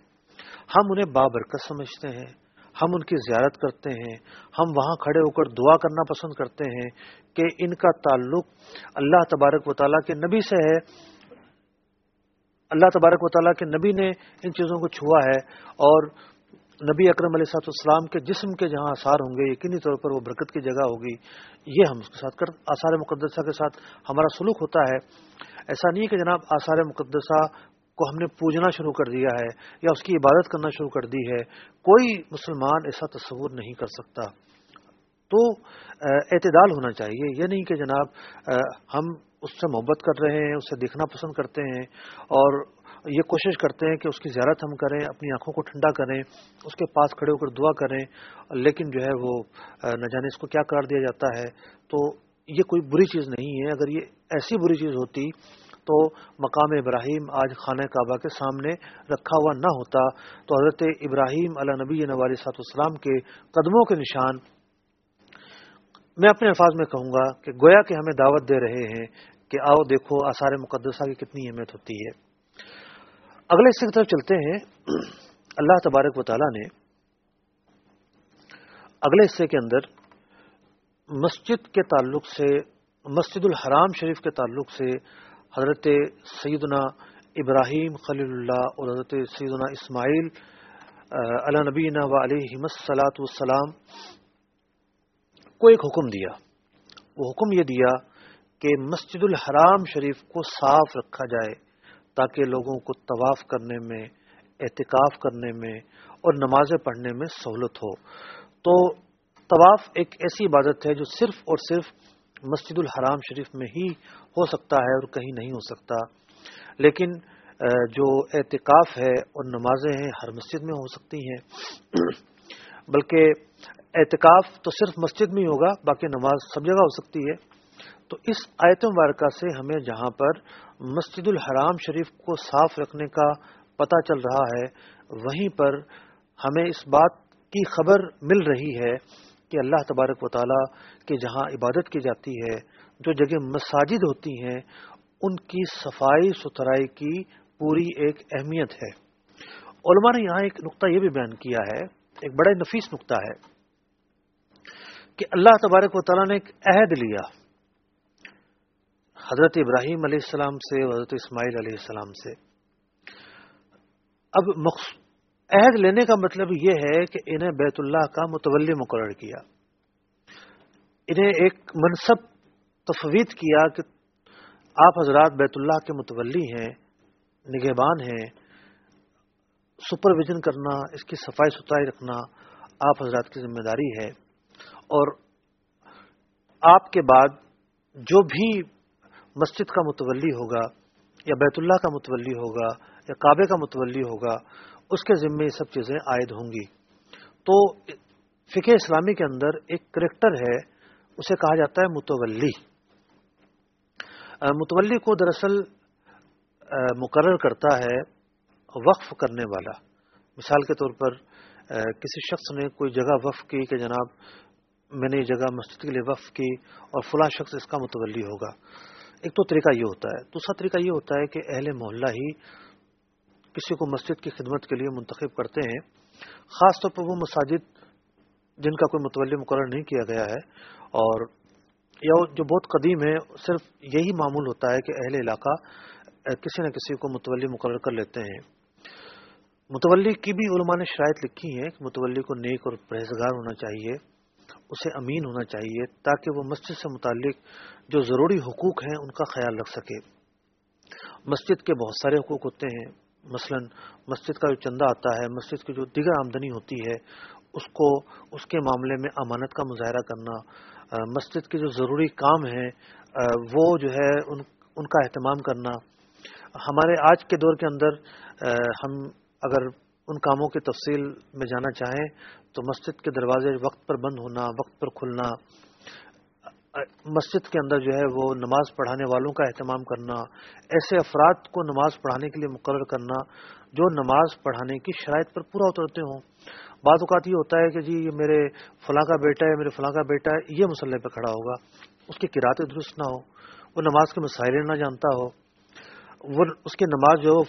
[SPEAKER 1] ہم انہیں بابرکت سمجھتے ہیں۔ ہم ان کی زیارت کرتے ہیں، ہم وہاں کھڑے ہو کر دعا کرنا پسند کرتے ہیں کہ ان کا تعلق اللہ تبارک و تعالیٰ کے نبی سے ہے۔ اللہ تبارک و تعالیٰ کے نبی نے ان چیزوں کو چھوا ہے اور نبی اکرم علیہ سات السلام کے جسم کے جہاں آثار ہوں گے، یقینی طور پر وہ برکت کی جگہ ہوگی۔ یہ ہم اس کے ساتھ کر، آثار مقدسہ کے ساتھ ہمارا سلوک ہوتا ہے۔ ایسا نہیں ہے کہ جناب آثار مقدسہ کو ہم نے پوجنا شروع کر دیا ہے یا اس کی عبادت کرنا شروع کر دی ہے، کوئی مسلمان ایسا تصور نہیں کر سکتا۔ تو اعتدال ہونا چاہیے۔ یہ نہیں کہ جناب ہم اس سے محبت کر رہے ہیں، اسے دیکھنا پسند کرتے ہیں اور یہ کوشش کرتے ہیں کہ اس کی زیارت ہم کریں، اپنی آنکھوں کو ٹھنڈا کریں، اس کے پاس کھڑے ہو کر دعا کریں۔ لیکن جو ہے وہ نہ جانے اس کو کیا کر دیا جاتا ہے۔ تو یہ کوئی بری چیز نہیں ہے۔ اگر یہ ایسی بری چیز ہوتی تو مقام ابراہیم آج خانہ کعبہ کے سامنے رکھا ہوا نہ ہوتا۔ تو حضرت ابراہیم علیہ نبی نوالی سات اسلام کے قدموں کے نشان میں اپنے الفاظ میں کہوں گا کہ گویا کہ ہمیں دعوت دے رہے ہیں کہ آؤ دیکھو آثار مقدسہ کی کتنی اہمیت ہوتی ہے۔ اگلے حصے کی طرف چلتے ہیں۔ اللہ تبارک و تعالی نے اگلے حصے کے اندر مسجد کے تعلق سے، مسجد الحرام شریف کے تعلق سے حضرت سیدنا ابراہیم خلیل اللہ اور حضرت سیدنا اسماعیل علیہ نبینا و علیہ مسلاۃ والسلام کو ایک حکم دیا۔ وہ حکم یہ دیا کہ مسجد الحرام شریف کو صاف رکھا جائے تاکہ لوگوں کو طواف کرنے میں احتکاف کرنے میں اور نمازیں پڑھنے میں سہولت ہو۔ تو طواف ایک ایسی عبادت ہے جو صرف اور صرف مسجد الحرام شریف میں ہی ہو سکتا ہے اور کہیں نہیں ہو سکتا۔ لیکن جو اعتکاف ہے اور نمازیں ہیں، ہر مسجد میں ہو سکتی ہیں۔ بلکہ اعتکاف تو صرف مسجد میں ہی ہوگا، باقی نماز سب جگہ ہو سکتی ہے۔ تو اس آیت مبارکہ سے ہمیں جہاں پر مسجد الحرام شریف کو صاف رکھنے کا پتہ چل رہا ہے، وہیں پر ہمیں اس بات کی خبر مل رہی ہے کہ اللہ تبارک و تعالیٰ کے جہاں عبادت کی جاتی ہے، جو جگہ مساجد ہوتی ہیں، ان کی صفائی ستھرائی کی پوری ایک اہمیت ہے۔ علماء نے یہاں ایک نقطہ یہ بھی بیان کیا ہے، ایک بڑا نفیس نقطہ ہے کہ اللہ تبارک و تعالیٰ نے ایک عہد لیا۔ حضرت ابراہیم علیہ السلام سے، حضرت اسماعیل علیہ السلام سے۔ اب عہد لینے کا مطلب یہ ہے کہ انہیں بیت اللہ کا متولی مقرر کیا۔ انہیں ایک منصب تفویض کیا کہ آپ حضرات بیت اللہ کے متولی ہیں، نگہبان ہیں، سپرویژن کرنا، اس کی صفائی ستھرائی رکھنا آپ حضرات کی ذمہ داری ہے۔ اور آپ کے بعد جو بھی مسجد کا متولی ہوگا یا بیت اللہ کا متولی ہوگا یا کعبے کا متولی ہوگا اس کے ذمے یہ سب چیزیں عائد ہوں گی۔ تو فقہ اسلامی کے اندر ایک کریکٹر ہے، اسے کہا جاتا ہے متولی۔ متولی کو دراصل مقرر کرتا ہے وقف کرنے والا۔ مثال کے طور پر کسی شخص نے کوئی جگہ وقف کی کہ جناب، میں نے یہ جگہ مسجد کے لیے وقف کی اور فلاں شخص اس کا متولی ہوگا۔ ایک تو طریقہ یہ ہوتا ہے۔ دوسرا طریقہ یہ ہوتا ہے کہ اہل محلہ ہی کسی کو مسجد کی خدمت کے لیے منتخب کرتے ہیں، خاص طور پر وہ مساجد جن کا کوئی متولی مقرر نہیں کیا گیا ہے اور یا جو بہت قدیم ہے صرف یہی معمول ہوتا ہے کہ اہل علاقہ کسی نہ کسی کو متولی مقرر کر لیتے ہیں۔ متولی کی بھی علماء نے شرائط لکھی ہیں کہ متولی کو نیک اور پرہیزگار ہونا چاہیے، اسے امین ہونا چاہیے تاکہ وہ مسجد سے متعلق جو ضروری حقوق ہیں، ان کا خیال رکھ سکے۔ مسجد کے بہت سارے حقوق ہوتے ہیں۔ مثلا مسجد کا جو چندہ آتا ہے، مسجد کی جو دیگر آمدنی ہوتی ہے، اس کو، اس کے معاملے میں امانت کا مظاہرہ کرنا مسجد کے جو ضروری کام ہیں وہ جو ہے، ان ان کا اہتمام کرنا۔ ہمارے آج کے دور کے اندر ہم اگر ان کاموں کی تفصیل میں جانا چاہیں، تو مسجد کے دروازے وقت پر بند ہونا، وقت پر کھلنا مسجد کے اندر جو ہے وہ نماز پڑھانے والوں کا اہتمام کرنا، ایسے افراد کو نماز پڑھانے کے لیے مقرر کرنا جو نماز پڑھانے کی شرائط پر پورا اترتے ہوں۔ بعض اوقات یہ ہوتا ہے کہ جی یہ میرے فلاں کا بیٹا ہے، میرے فلاں کا بیٹا ہے، یہ مسئلے پہ کھڑا ہوگا۔ اس کی کراطیں درست نہ ہو، وہ نماز کے مسائل نہ جانتا ہو، وہ اس کی نماز جو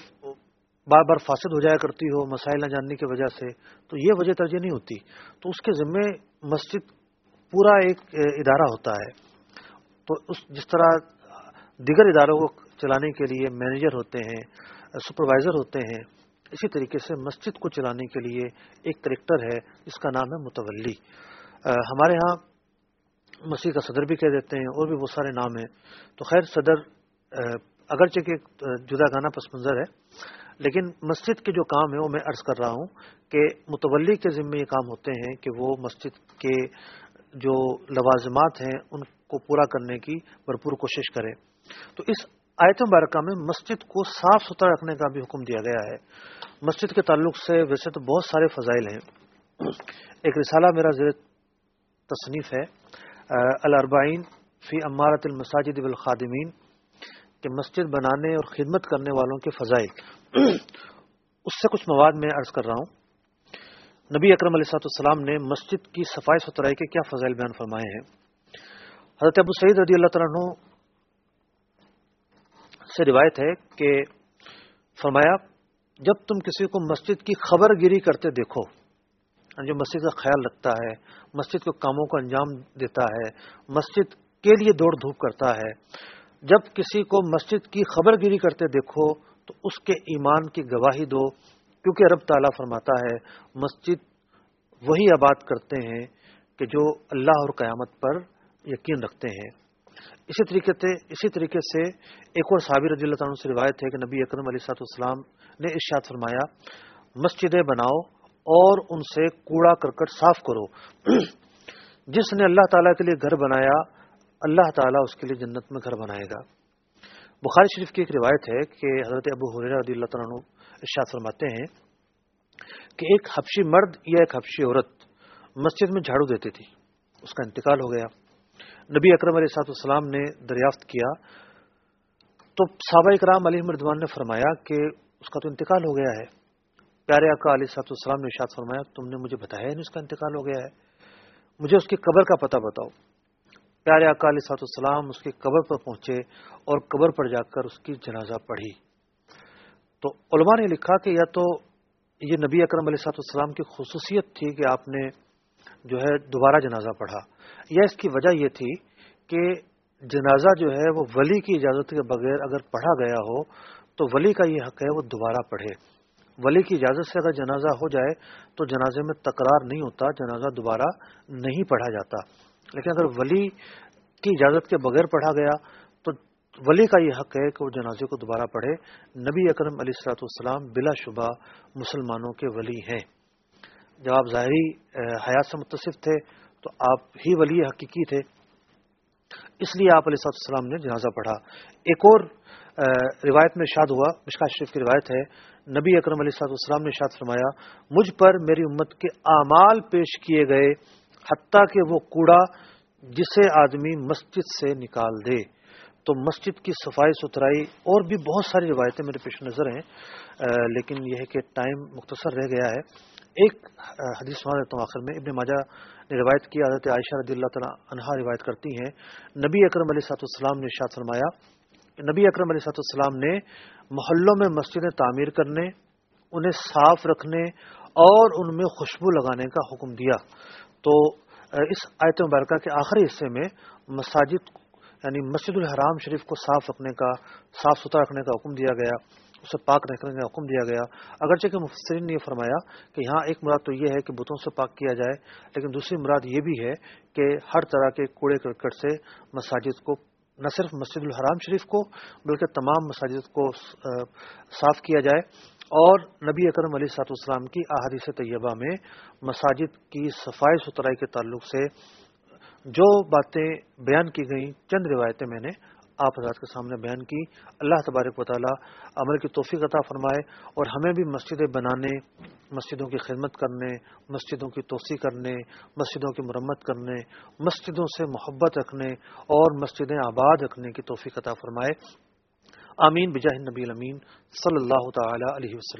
[SPEAKER 1] بار بار فاسد ہو جایا کرتی ہو مسائل نہ جاننے کی وجہ سے، تو یہ وجہ ترجیح نہیں ہوتی۔ تو اس کے ذمے مسجد پورا ایک ادارہ ہوتا ہے۔ تو اس، جس طرح دیگر اداروں کو چلانے کے لیے مینیجر ہوتے ہیں سپروائزر ہوتے ہیں، اسی طریقے سے مسجد کو چلانے کے لیے ایک کریکٹر ہے جس کا نام ہے متولی۔ ہمارے ہاں مسجد کا صدر بھی کہہ دیتے ہیں، اور بھی بہت سارے نام ہیں۔ تو خیر، صدر اگرچہ کہ جدا گانا پس منظر ہے، لیکن مسجد کے جو کام ہے وہ میں عرض کر رہا ہوں کہ متولی کے ذمے یہ کام ہوتے ہیں کہ وہ مسجد کے جو لوازمات ہیں ان کو پورا کرنے کی بھرپور کوشش کرے۔ تو اس آیت مبارکہ میں مسجد کو صاف ستھرا رکھنے کا بھی حکم دیا گیا ہے۔ مسجد کے تعلق سے ویسے تو بہت سارے فضائل ہیں۔ ایک رسالہ میرا زیر تصنیف ہے الاربعین فی امارت المساجد بالخادمین، کہ مسجد بنانے اور خدمت کرنے والوں کے فضائل۔ اس سے کچھ مواد میں عرض کر رہا ہوں۔ نبی اکرم علیہ صاحب السلام نے مسجد کی صفائی ستھرائی کے کیا فضائل بیان فرمائے ہیں؟ حضرت ابو سعید رضی اللہ تعالیٰ سے روایت ہے کہ فرمایا، جب تم کسی کو مسجد کی خبر گیری کرتے دیکھو یعنی جو مسجد کا خیال رکھتا ہے، مسجد کے کاموں کو انجام دیتا ہے، مسجد کے لیے دوڑ دھوپ کرتا ہے، جب کسی کو مسجد کی خبر گیری کرتے دیکھو تو اس کے ایمان کی گواہی دو کیونکہ رب تعالیٰ فرماتا ہے، مسجد وہی آباد کرتے ہیں کہ جو اللہ اور قیامت پر یقین رکھتے ہیں۔ اسی طریقے سے اسی طریقے سے ایک اور صابر رضی اللہ تعالیٰ سے روایت ہے کہ نبی اکرم علیہ سات السلام نے ارشاد فرمایا، مسجدیں بناؤ اور ان سے کوڑا کرکٹ صاف کرو۔ جس نے اللہ تعالیٰ کے لیے گھر بنایا، اللہ تعالیٰ اس کے لیے جنت میں گھر بنائے گا۔ بخاری شریف کی ایک روایت ہے کہ حضرت ابو حریر رضی اللہ تعالیٰ ارشاد فرماتے ہیں کہ ایک حفشی مرد یا ایک حفشی عورت مسجد میں جھاڑو دیتی تھی اس کا انتقال ہو گیا۔ نبی اکرم علیہ سات السلام نے دریافت کیا۔ تو صحابہ اکرام علی مردوان نے فرمایا کہ اس کا تو انتقال ہو گیا ہے۔ پیارے آقا علیہ سات السلام نے ارشاد فرمایا، تم نے مجھے بتایا نہیں اس کا انتقال ہو گیا ہے۔ مجھے اس کی قبر کا پتہ بتاؤ۔ پیارے آقا علیہ سات السلام اس کی قبر پر پہنچے اور قبر پر جا کر اس کی جنازہ پڑھی۔ تو علماء نے لکھا کہ یا تو یہ نبی اکرم علیہ سات السلام کی خصوصیت تھی کہ آپ نے جو ہے دوبارہ جنازہ پڑھا، یا اس کی وجہ یہ تھی کہ جنازہ جو ہے وہ ولی کی اجازت کے بغیر اگر پڑھا گیا ہو، تو ولی کا یہ حق ہے وہ دوبارہ پڑھے۔ ولی کی اجازت سے اگر جنازہ ہو جائے تو جنازے میں تکرار نہیں ہوتا، جنازہ دوبارہ نہیں پڑھا جاتا۔ لیکن اگر ولی کی اجازت کے بغیر پڑھا گیا ولی کا یہ حق ہے کہ وہ جنازے کو دوبارہ پڑھے۔ نبی اکرم علیہ السلاۃ والسلام بلا شبہ مسلمانوں کے ولی ہیں۔ جب آپ ظاہری حیات سے متصف تھے تو آپ ہی ولی حقیقی تھے۔ اس لیے آپ علیہ السلام نے جنازہ پڑھا۔ ایک اور روایت میں شاد ہوا مشکا شریف کی روایت ہے، نبی اکرم علیہ السلام نے شاد فرمایا، مجھ پر میری امت کے اعمال پیش کیے گئے، حتیٰ کہ وہ کوڑا جسے آدمی مسجد سے نکال دے۔ تو مسجد کی صفائی ستھرائی اور بھی بہت ساری روایتیں میرے پیش نظر ہیں لیکن یہ ہے کہ ٹائم مختصر رہ گیا ہے۔ ایک حدیث سنا دیتا ہوں آخر میں۔ ابن ماجہ نے روایت کی عادت عائشہ رضی اللہ تعالیٰ عنہا روایت کرتی ہیں۔ نبی اکرم علیہ سات السلام نے شاد فرمایا، نبی اکرم علیہ سات السلام نے محلوں میں مسجدیں تعمیر کرنے، انہیں صاف رکھنے اور ان میں خوشبو لگانے کا حکم دیا۔ تو اس آیت مبارکہ کے آخری حصے میں مساجد یعنی مسجد الحرام شریف کو صاف رکھنے کا، صاف ستھرا رکھنے کا حکم دیا گیا، اسے پاک رکھنے کا حکم دیا گیا۔ اگرچہ کہ مفسرین نے یہ فرمایا کہ یہاں ایک مراد تو یہ ہے کہ بتوں سے پاک کیا جائے، لیکن دوسری مراد یہ بھی ہے کہ ہر طرح کے کوڑے، کرکٹ سے مساجد کو، نہ صرف مسجد الحرام شریف کو، بلکہ تمام مساجد کو صاف کیا جائے۔ اور نبی اکرم علی سات اسلام کی احادیث طیبہ میں مساجد کی صفائی، ستھرائی کے تعلق سے جو باتیں بیان کی گئیں، چند روایتیں میں نے آپ حضرات کے سامنے بیان کی۔ اللہ تبارک و تعالیٰ عمل کی توفیق عطا فرمائے اور ہمیں بھی مسجدیں بنانے، مسجدوں کی خدمت کرنے، مسجدوں کی توسیع کرنے، مسجدوں کی مرمت کرنے، مسجدوں سے محبت رکھنے اور مسجدیں آباد رکھنے کی توفیق عطا فرمائے۔ آمین، بجاہ نبی الامین، صلی اللہ تعالی علیہ وسلم۔